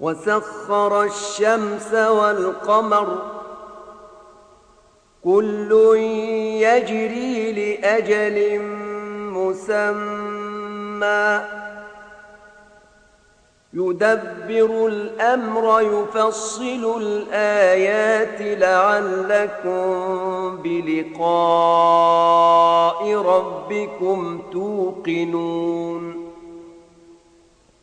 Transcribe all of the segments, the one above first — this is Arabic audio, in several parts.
وسخر الشمس والقمر كل يجري لأجل مسمى. يدبر الأمر يفصل الآيات لعلكم بلقاء ربكم توقنون.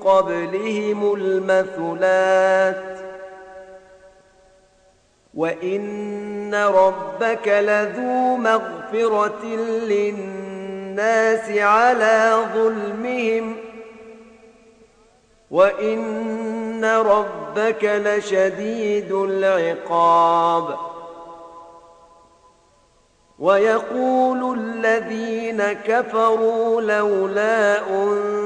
قبلهم المثلات وإن ربك لذو مغفرة للناس على ظلمهم وإن ربك لشديد العقاب ويقول الذين كفروا لولا أنزل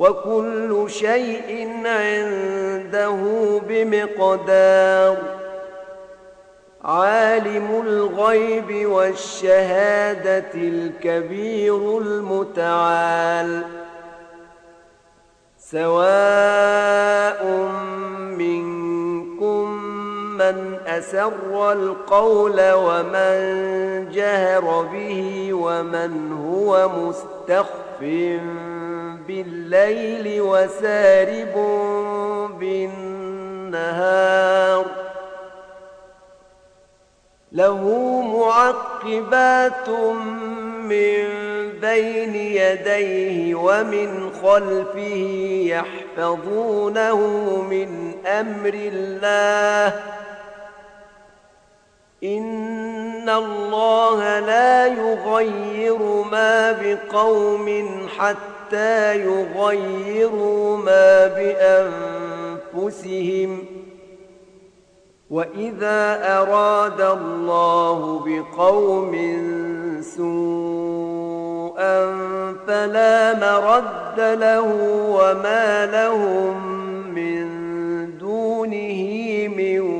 وكل شيء عنده بمقدار. عالم الغيب والشهادة الكبير المتعال. سواء منكم من أسر القول ومن جهر به ومن هو مستخف بالليل وسارب بالنهار. له معقبات من بين يديه ومن خلفه يحفظونه من أمر الله. إن الله لا يغير ما بقوم حتى يغيروا ما بأنفسهم وإذا أراد الله بقوم سوء فلا مرد له وما لهم من دونه من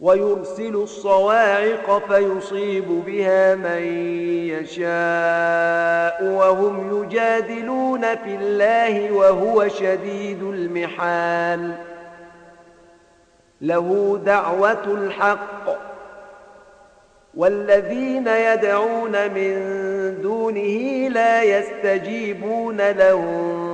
ويرسل الصواعق فيصيب بها من يشاء وهم يجادلون في الله وهو شديد المحال. له دعوة الحق. والذين يدعون من دونه لا يستجيبون لهم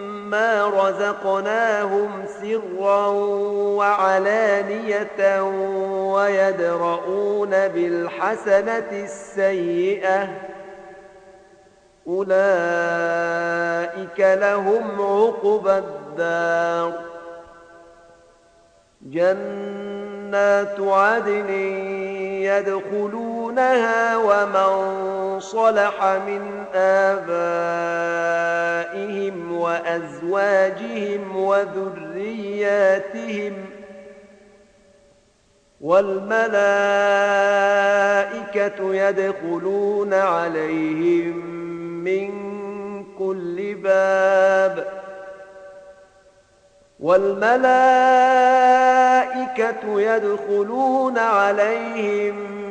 مما رزقناهم سرا وعلانية ويدرؤون بالحسنة السيئة أولئك لهم عقبى الدار جنات عدن يدخلونها ومن صلح من آبائهم وأزواجهم وذرياتهم والملائكة يدخلون عليهم من كل باب والملائكة يدخلون عليهم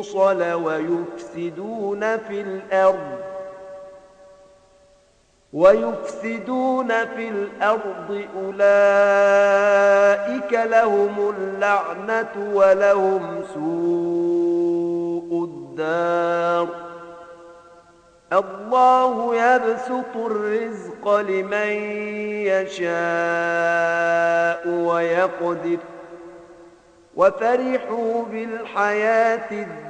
يوصل ويفسدون في الأرض ويفسدون في الأرض أولئك لهم اللعنة ولهم سوء الدار الله يبسط الرزق لمن يشاء ويقدر وفرحوا بالحياة الدنيا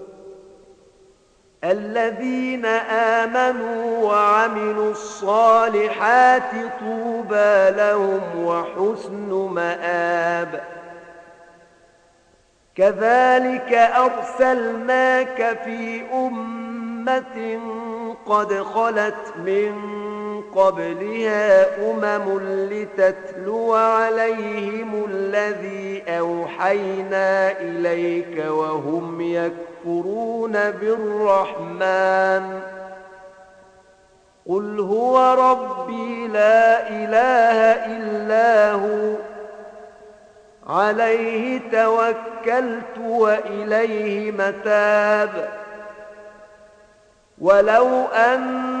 الذين آمنوا وعملوا الصالحات طوبى لهم وحسن مآب. كذلك أرسلناك في أمة قد خلت من قبلها أمم لتتلو عليهم الذي أوحينا إليك وهم يكفرون بالرحمن. قل هو ربي لا إله إلا هو. عليه توكلت وإليه متاب. ولو أن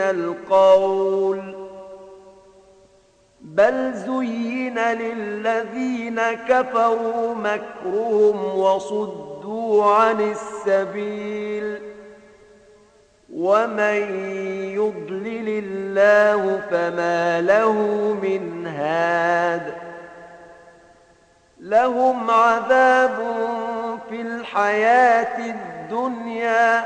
القول بل زين للذين كفروا مكرهم وصدوا عن السبيل ومن يضلل الله فما له من هاد لهم عذاب في الحياة الدنيا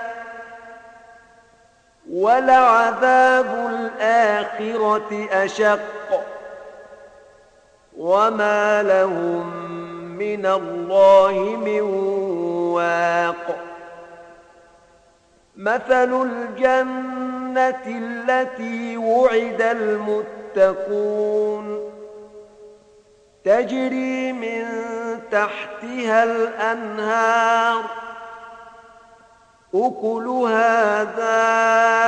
ولعذاب الآخرة أشق وما لهم من الله من واق. مثل الجنة التي وعد المتقون تجري من تحتها الأنهار أكلها دائم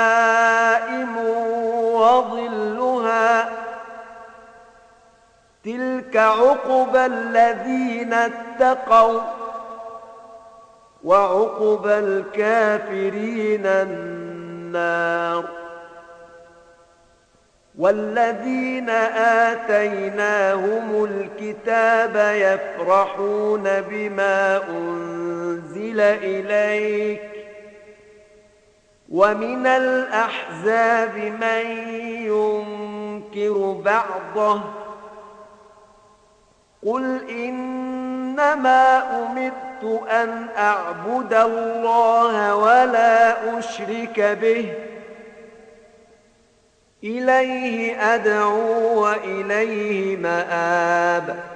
وظلها تلك عقبى الذين اتقوا وعقبى الكافرين النار والذين آتيناهم الكتاب يفرحون بما أنزل إليك ومن الأحزاب من ينكر بعضه قل إنما أمرت أن أعبد الله ولا أشرك به إليه أدعو وإليه مآب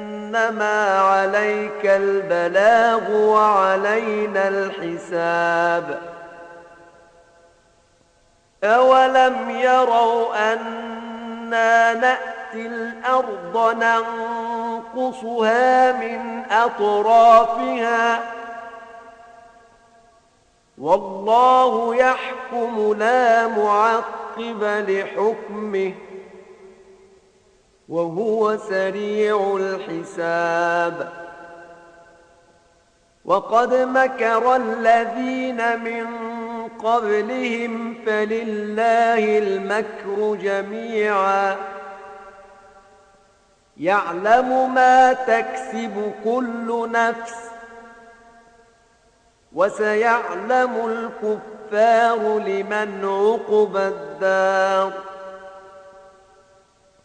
فإنما عليك البلاغ وعلينا الحساب. أولم يروا أنا نأتي الأرض ننقصها من أطرافها؟ والله يحكم لا معقب لحكمه. وهو سريع الحساب. وقد مكر الذين من قبلهم فلله المكر جميعا. يعلم ما تكسب كل نفس وسيعلم الكفار لمن عقب الدار.